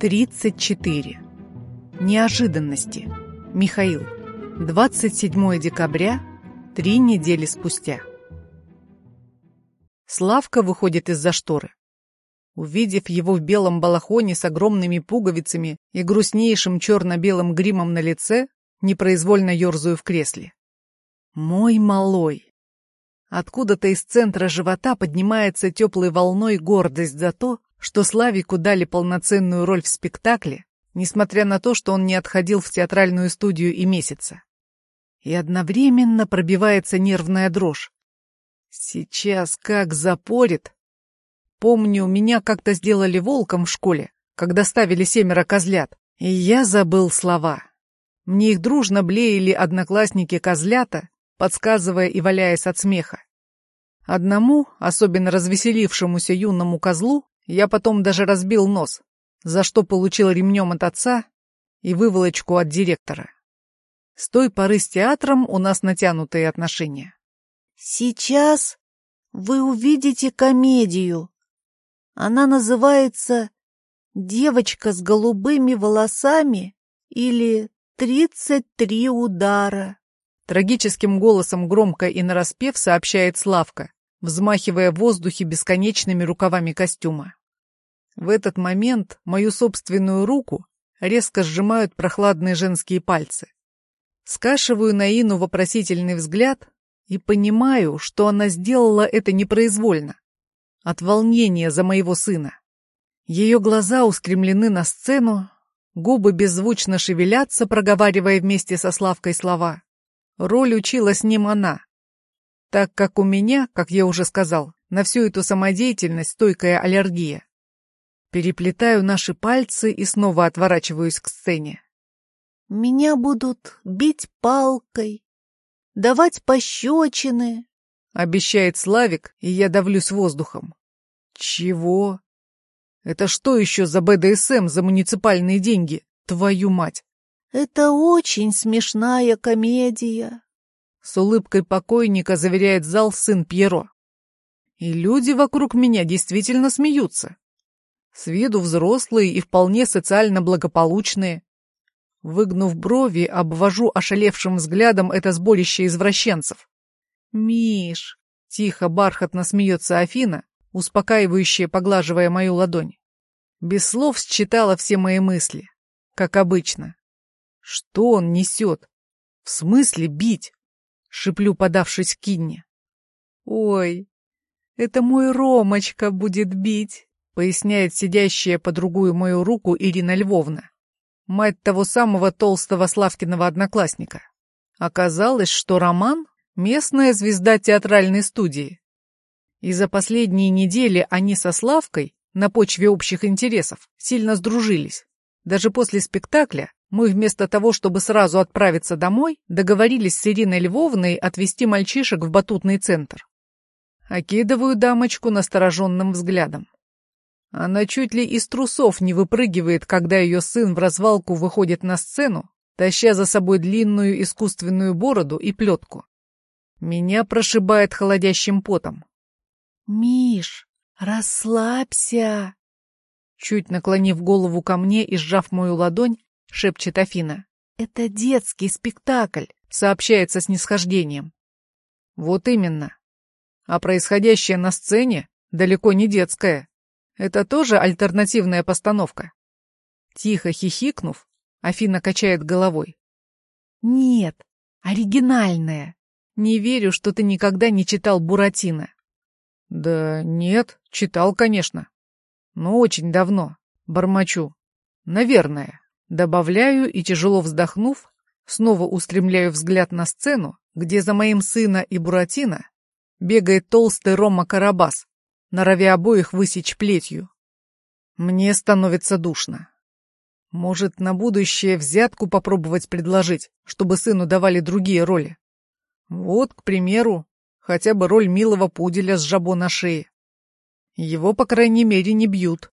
34. Неожиданности. Михаил. 27 декабря, три недели спустя. Славка выходит из-за шторы. Увидев его в белом балахоне с огромными пуговицами и грустнейшим черно-белым гримом на лице, непроизвольно ерзаю в кресле. Мой малой. Откуда-то из центра живота поднимается теплой волной гордость за то, что Славику дали полноценную роль в спектакле, несмотря на то, что он не отходил в театральную студию и месяца. И одновременно пробивается нервная дрожь. Сейчас как запорит. Помню, меня как-то сделали волком в школе, когда ставили семеро козлят, и я забыл слова. Мне их дружно блеяли одноклассники-козлята, подсказывая и валяясь от смеха. Одному, особенно развеселившемуся юному козлу, я потом даже разбил нос, за что получил ремнем от отца и выволочку от директора. С той поры с театром у нас натянутые отношения. Сейчас вы увидите комедию. Она называется «Девочка с голубыми волосами» или «Тридцать три удара». Трагическим голосом громко и нараспев сообщает Славка, взмахивая в воздухе бесконечными рукавами костюма. В этот момент мою собственную руку резко сжимают прохладные женские пальцы. Скашиваю на Ину вопросительный взгляд и понимаю, что она сделала это непроизвольно, от волнения за моего сына. Ее глаза устремлены на сцену, губы беззвучно шевелятся, проговаривая вместе со Славкой слова. Роль учила с ним она, так как у меня, как я уже сказал, на всю эту самодеятельность стойкая аллергия. Переплетаю наши пальцы и снова отворачиваюсь к сцене. Меня будут бить палкой, давать пощечины, — обещает Славик, и я давлюсь воздухом. Чего? Это что еще за БДСМ за муниципальные деньги, твою мать? Это очень смешная комедия. С улыбкой покойника заверяет зал сын Пьеро. И люди вокруг меня действительно смеются. С виду взрослые и вполне социально благополучные. Выгнув брови, обвожу ошалевшим взглядом это сборище извращенцев. «Миш!» — тихо, бархатно смеется Афина, успокаивающая, поглаживая мою ладонь. Без слов считала все мои мысли, как обычно. Что он несет? В смысле бить? Шиплю, подавшись к Кинне. Ой, это мой Ромочка будет бить поясняет сидящая по другую мою руку Ирина Львовна, мать того самого толстого Славкиного одноклассника. Оказалось, что Роман — местная звезда театральной студии. И за последние недели они со Славкой на почве общих интересов сильно сдружились. Даже после спектакля мы вместо того, чтобы сразу отправиться домой, договорились с Ириной Львовной отвезти мальчишек в батутный центр. Окидываю дамочку настороженным взглядом. Она чуть ли из трусов не выпрыгивает, когда ее сын в развалку выходит на сцену, таща за собой длинную искусственную бороду и плетку. Меня прошибает холодящим потом. «Миш, расслабься!» Чуть наклонив голову ко мне и сжав мою ладонь, шепчет Афина. «Это детский спектакль», — сообщается с нисхождением. «Вот именно. А происходящее на сцене далеко не детское. Это тоже альтернативная постановка. Тихо хихикнув, Афина качает головой. Нет, оригинальная. Не верю, что ты никогда не читал Буратино. Да нет, читал, конечно. Но очень давно. Бормочу. Наверное. Добавляю и, тяжело вздохнув, снова устремляю взгляд на сцену, где за моим сына и Буратино бегает толстый Рома Карабас норовя обоих высечь плетью. Мне становится душно. Может, на будущее взятку попробовать предложить, чтобы сыну давали другие роли? Вот, к примеру, хотя бы роль милого пуделя с жабо на шее. Его, по крайней мере, не бьют.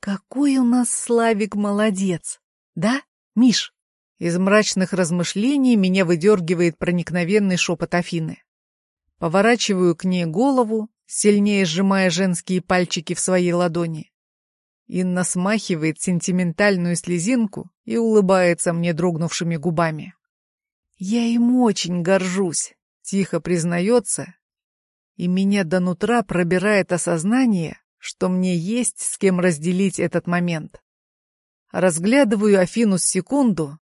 Какой у нас Славик молодец, да, Миш? Из мрачных размышлений меня выдергивает проникновенный шепот Афины. Поворачиваю к ней голову сильнее сжимая женские пальчики в своей ладони. Инна смахивает сентиментальную слезинку и улыбается мне дрогнувшими губами. «Я им очень горжусь», — тихо признается, и меня до нутра пробирает осознание, что мне есть с кем разделить этот момент. Разглядываю Афину с секунду,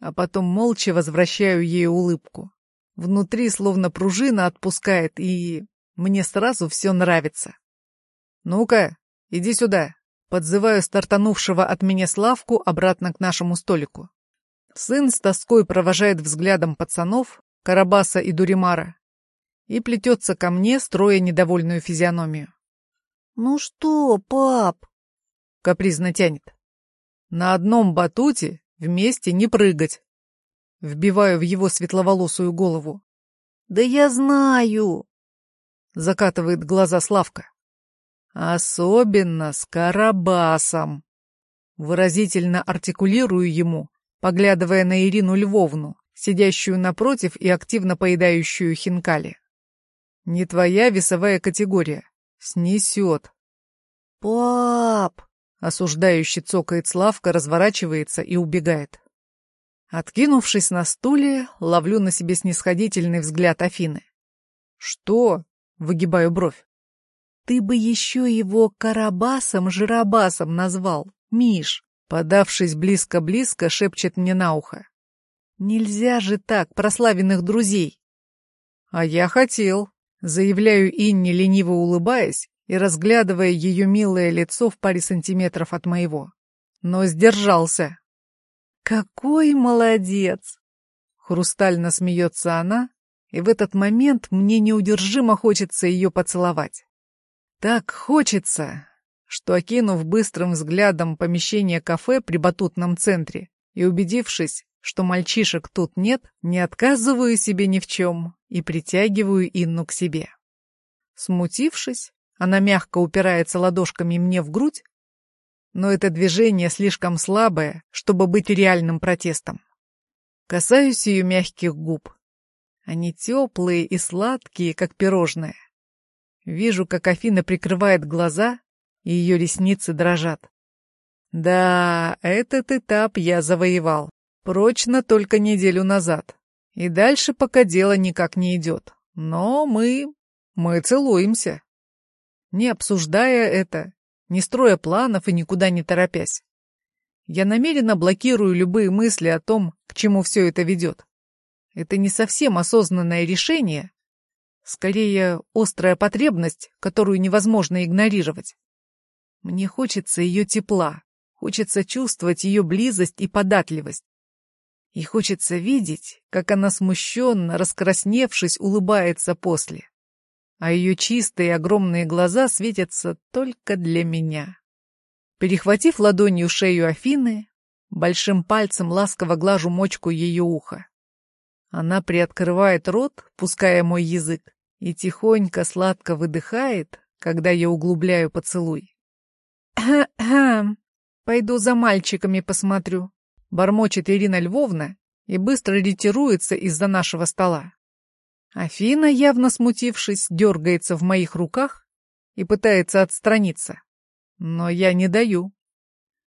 а потом молча возвращаю ей улыбку. Внутри словно пружина отпускает, и мне сразу все нравится. «Ну-ка, иди сюда!» Подзываю стартанувшего от меня Славку обратно к нашему столику. Сын с тоской провожает взглядом пацанов, Карабаса и Дуримара, и плетется ко мне, строя недовольную физиономию. «Ну что, пап?» — капризно тянет. «На одном батуте вместе не прыгать». Вбиваю в его светловолосую голову. «Да я знаю!» — закатывает глаза Славка. «Особенно с Карабасом!» Выразительно артикулирую ему, поглядывая на Ирину Львовну, сидящую напротив и активно поедающую хинкали. «Не твоя весовая категория. Снесет. «Пап!» — осуждающий цокает Славка, разворачивается и убегает. Откинувшись на стуле, ловлю на себе снисходительный взгляд Афины. «Что?» — выгибаю бровь. «Ты бы еще его Карабасом-Жиробасом назвал, Миш!» Подавшись близко-близко, шепчет мне на ухо. «Нельзя же так, прославленных друзей!» «А я хотел!» Заявляю Инне, лениво улыбаясь и разглядывая ее милое лицо в паре сантиметров от моего. Но сдержался. «Какой молодец!» Хрустально смеется она, и в этот момент мне неудержимо хочется ее поцеловать. Так хочется, что, окинув быстрым взглядом помещение кафе при батутном центре и убедившись, что мальчишек тут нет, не отказываю себе ни в чем и притягиваю Инну к себе. Смутившись, она мягко упирается ладошками мне в грудь, но это движение слишком слабое, чтобы быть реальным протестом. Касаюсь ее мягких губ. Они теплые и сладкие, как пирожное. Вижу, как Афина прикрывает глаза, и ее ресницы дрожат. Да, этот этап я завоевал. Прочно только неделю назад. И дальше пока дело никак не идет. Но мы... мы целуемся. Не обсуждая это, не строя планов и никуда не торопясь. Я намеренно блокирую любые мысли о том, к чему все это ведет. Это не совсем осознанное решение, скорее острая потребность, которую невозможно игнорировать. Мне хочется ее тепла, хочется чувствовать ее близость и податливость. И хочется видеть, как она смущенно, раскрасневшись, улыбается после. А ее чистые огромные глаза светятся только для меня. Перехватив ладонью шею Афины, большим пальцем ласково глажу мочку ее уха. Она приоткрывает рот, пуская мой язык, и тихонько сладко выдыхает, когда я углубляю поцелуй. «Пойду за мальчиками посмотрю», бормочет Ирина Львовна и быстро ретируется из-за нашего стола. Афина, явно смутившись, дергается в моих руках и пытается отстраниться. Но я не даю.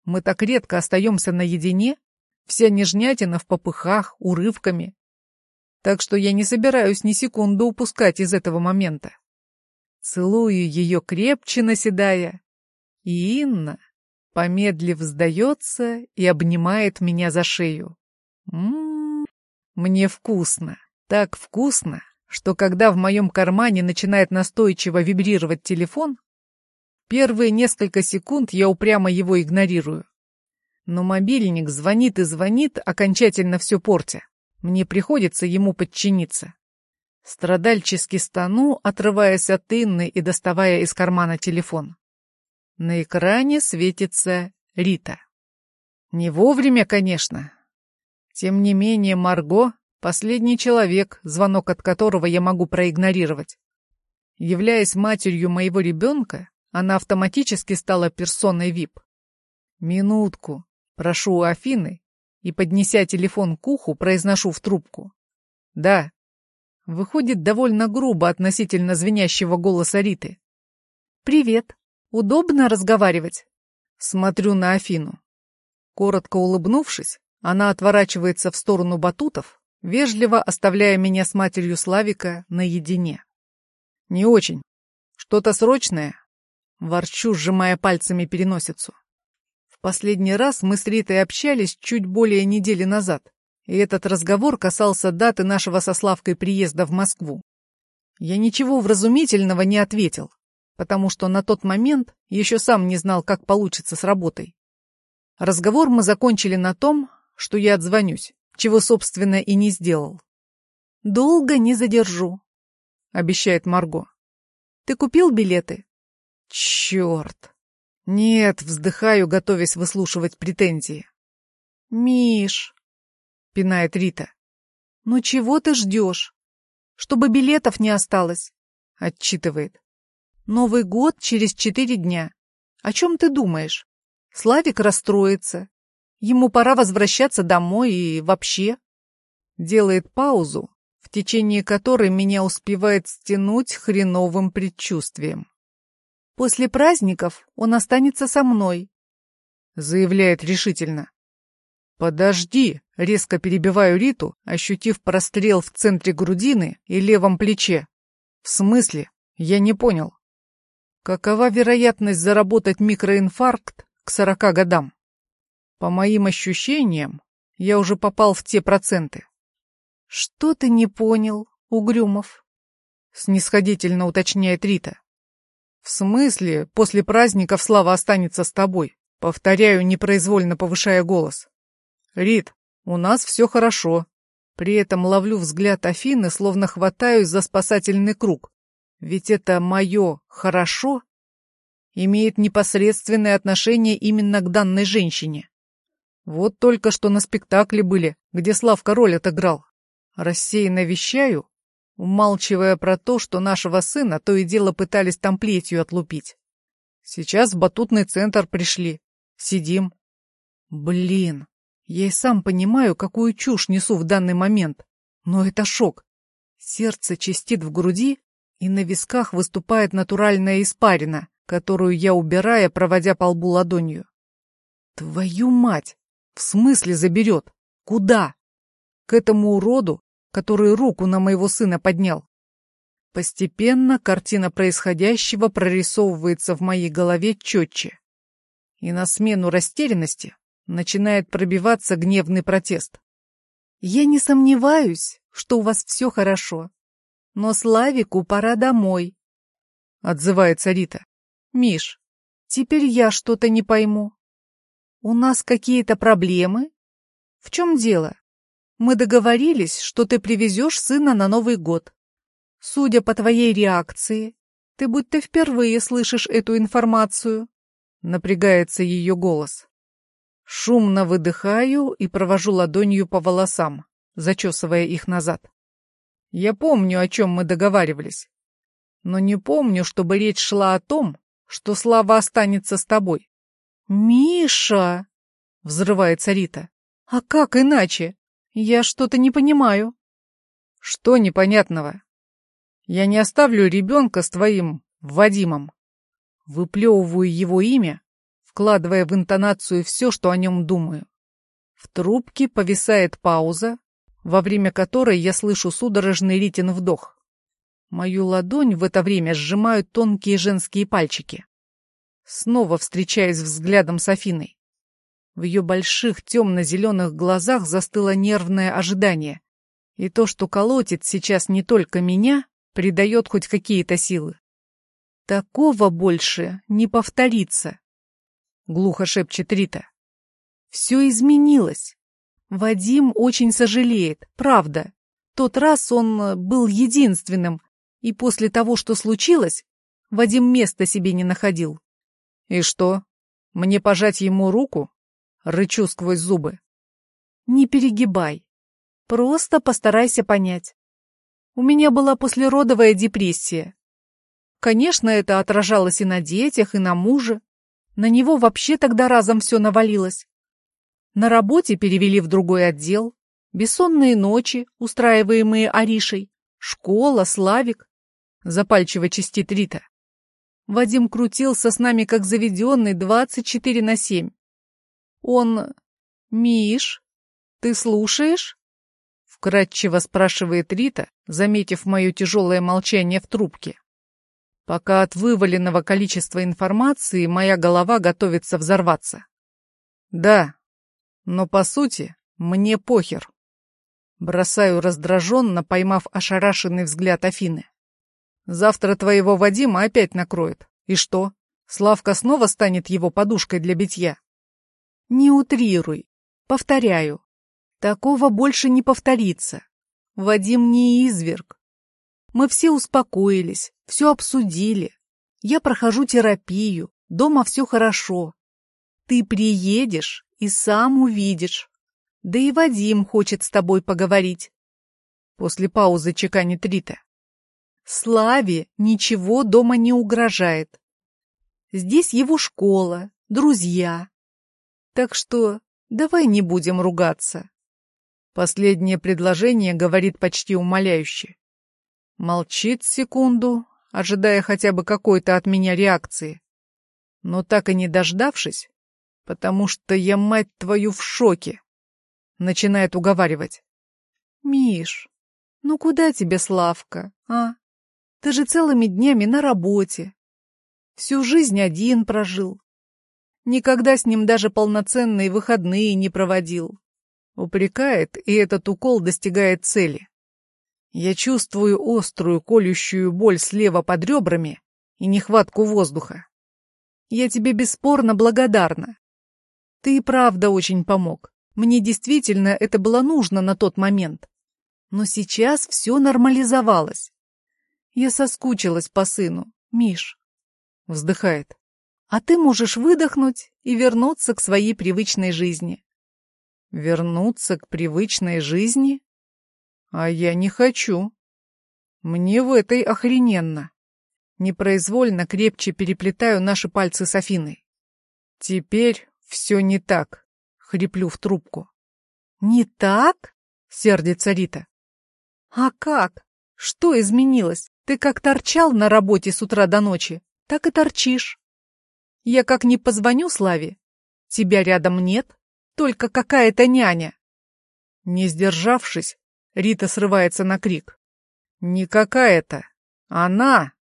Мы так редко остаемся наедине, вся нежнятина в попыхах, урывками. Так что я не собираюсь ни секунды упускать из этого момента. Целую ее крепче, наседая. И Инна, Помедлив, сдается и обнимает меня за шею. Ммм, мне вкусно, так вкусно, что когда в моем кармане начинает настойчиво вибрировать телефон, первые несколько секунд я упрямо его игнорирую. Но мобильник звонит и звонит, окончательно все портя. Мне приходится ему подчиниться. Страдальчески стану, отрываясь от Инны и доставая из кармана телефон. На экране светится Рита. Не вовремя, конечно. Тем не менее, Марго — последний человек, звонок от которого я могу проигнорировать. Являясь матерью моего ребенка, она автоматически стала персоной ВИП. Минутку, прошу у Афины, и, поднеся телефон к уху, произношу в трубку. Да. Выходит довольно грубо относительно звенящего голоса Риты. «Привет», Удобно разговаривать?» Смотрю на Афину. Коротко улыбнувшись, она отворачивается в сторону батутов, вежливо оставляя меня с матерью Славика наедине. Не очень. Что-то срочное? Ворчу, сжимая пальцами переносицу. Последний раз мы с Ритой общались чуть более недели назад, и этот разговор касался даты нашего со Славкой приезда в Москву. Я ничего вразумительного не ответил, потому что на тот момент еще сам не знал, как получится с работой. Разговор мы закончили на том, что я отзвонюсь, чего, собственно, и не сделал. «Долго не задержу», — обещает Марго. «Ты купил билеты?» «Черт!» «Нет», — вздыхаю, готовясь выслушивать претензии. «Миш», — пинает Рита. «Ну чего ты ждешь? Чтобы билетов не осталось», — отчитывает. «Новый год через четыре дня. О чем ты думаешь? Славик расстроится, Ему пора возвращаться домой и вообще. Делает паузу, в течение которой меня успевает стянуть хреновым предчувствием. После праздников он останется со мной, заявляет решительно. Подожди, резко перебиваю Риту, ощутив прострел в центре грудины и левом плече. В смысле? Я не понял. Какова вероятность заработать микроинфаркт к сорока годам? По моим ощущениям, я уже попал в те проценты. Что ты не понял, Угрюмов? Снисходительно уточняет Рита. В смысле, после праздников Слава останется с тобой? Повторяю, непроизвольно повышая голос. Рит, у нас все хорошо. При этом ловлю взгляд Афины, словно хватаюсь за спасательный круг. Ведь это мое «хорошо» имеет непосредственное отношение именно к данной женщине. Вот только что на спектакле были, где Славка роль отыграл. Рассеянно вещаю, умалчивая про то, что нашего сына то и дело пытались там плетью отлупить. Сейчас в батутный центр пришли. Сидим. Блин, я и сам понимаю, какую чушь несу в данный момент. Но это шок. Сердце чистит в груди, и на висках выступает натуральная испарина, которую я, убирая, проводя по лбу ладонью. Твою мать! В смысле заберет? Куда? К этому уроду, который руку на моего сына поднял. Постепенно картина происходящего прорисовывается в моей голове четче. И на смену растерянности начинает пробиваться гневный протест. «Я не сомневаюсь, что у вас все хорошо, но Славику пора домой», — отзывается Рита. «Миш, теперь я что-то не пойму. «У нас какие-то проблемы? В чем дело? Мы договорились, что ты привезешь сына на Новый год. Судя по твоей реакции, ты будто впервые слышишь эту информацию». Напрягается ее голос. Шумно выдыхаю и провожу ладонью по волосам, зачесывая их назад. Я помню, о чем мы договаривались. Но не помню, чтобы речь шла о том, что Слава останется с тобой. «Миша!» — взрывается Рита. «А как иначе? Я что-то не понимаю». «Что непонятного? Я не оставлю ребенка с твоим Вадимом». Выплевываю его имя, вкладывая в интонацию все, что о нем думаю. В трубке повисает пауза, во время которой я слышу судорожный Ритин вдох. Мою ладонь в это время сжимают тонкие женские пальчики. Снова встречаясь взглядом с Афиной. В ее больших темно-зеленых глазах застыло нервное ожидание. И то, что колотит сейчас не только меня, придает хоть какие-то силы. «Такого больше не повторится», — глухо шепчет Рита. «Все изменилось. Вадим очень сожалеет, правда. Тот раз он был единственным, и после того, что случилось, Вадим места себе не находил. «И что? Мне пожать ему руку?» Рычу сквозь зубы. «Не перегибай. Просто постарайся понять. У меня была послеродовая депрессия. Конечно, это отражалось и на детях, и на муже. На него вообще тогда разом все навалилось. На работе перевели в другой отдел. Бессонные ночи, устраиваемые Аришей. Школа, Славик. Запальчиво чистит Рита. Вадим крутился с нами как заведенный 24 на 7. Он... «Миш, ты слушаешь?» Вкратчиво спрашивает Рита, заметив мое тяжелое молчание в трубке. Пока от вываленного количества информации моя голова готовится взорваться. Да, но по сути мне похер. Бросаю раздраженно, поймав ошарашенный взгляд Афины. Завтра твоего Вадима опять накроет. И что? Славка снова станет его подушкой для битья? Не утрируй. Повторяю. Такого больше не повторится. Вадим не изверг. Мы все успокоились, все обсудили. Я прохожу терапию, дома все хорошо. Ты приедешь и сам увидишь. Да и Вадим хочет с тобой поговорить. После паузы чеканит Рита. Славе ничего дома не угрожает. Здесь его школа, друзья. Так что давай не будем ругаться. Последнее предложение говорит почти умоляюще. Молчит секунду, ожидая хотя бы какой-то от меня реакции. Но так и не дождавшись, потому что я, мать твою, в шоке, начинает уговаривать. «Миш, ну куда тебе Славка, а? Ты же целыми днями на работе. Всю жизнь один прожил. Никогда с ним даже полноценные выходные не проводил. Упрекает, и этот укол достигает цели. Я чувствую острую колющую боль слева под ребрами и нехватку воздуха. Я тебе бесспорно благодарна. Ты и правда очень помог. Мне действительно это было нужно на тот момент. Но сейчас все нормализовалось. Я соскучилась по сыну, Миш. Вздыхает. А ты можешь выдохнуть и вернуться к своей привычной жизни. Вернуться к привычной жизни? А я не хочу. Мне в этой охрененно. Непроизвольно крепче переплетаю наши пальцы с Афиной. Теперь все не так, хриплю в трубку. Не так? Сердится Рита. А как? Что изменилось? Ты как торчал на работе с утра до ночи, так и торчишь. Я как не позвоню Славе, тебя рядом нет, только какая-то няня. Не сдержавшись, Рита срывается на крик. Не какая-то, она.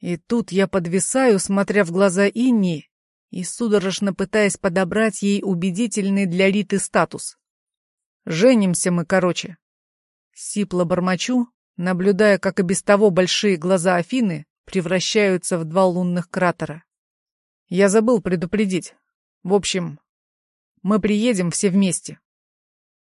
И тут я подвисаю, смотря в глаза Инни и судорожно пытаясь подобрать ей убедительный для Риты статус. Женимся мы, короче. Сипло бормочу, наблюдая, как и без того большие глаза Афины превращаются в два лунных кратера. Я забыл предупредить. В общем, мы приедем все вместе.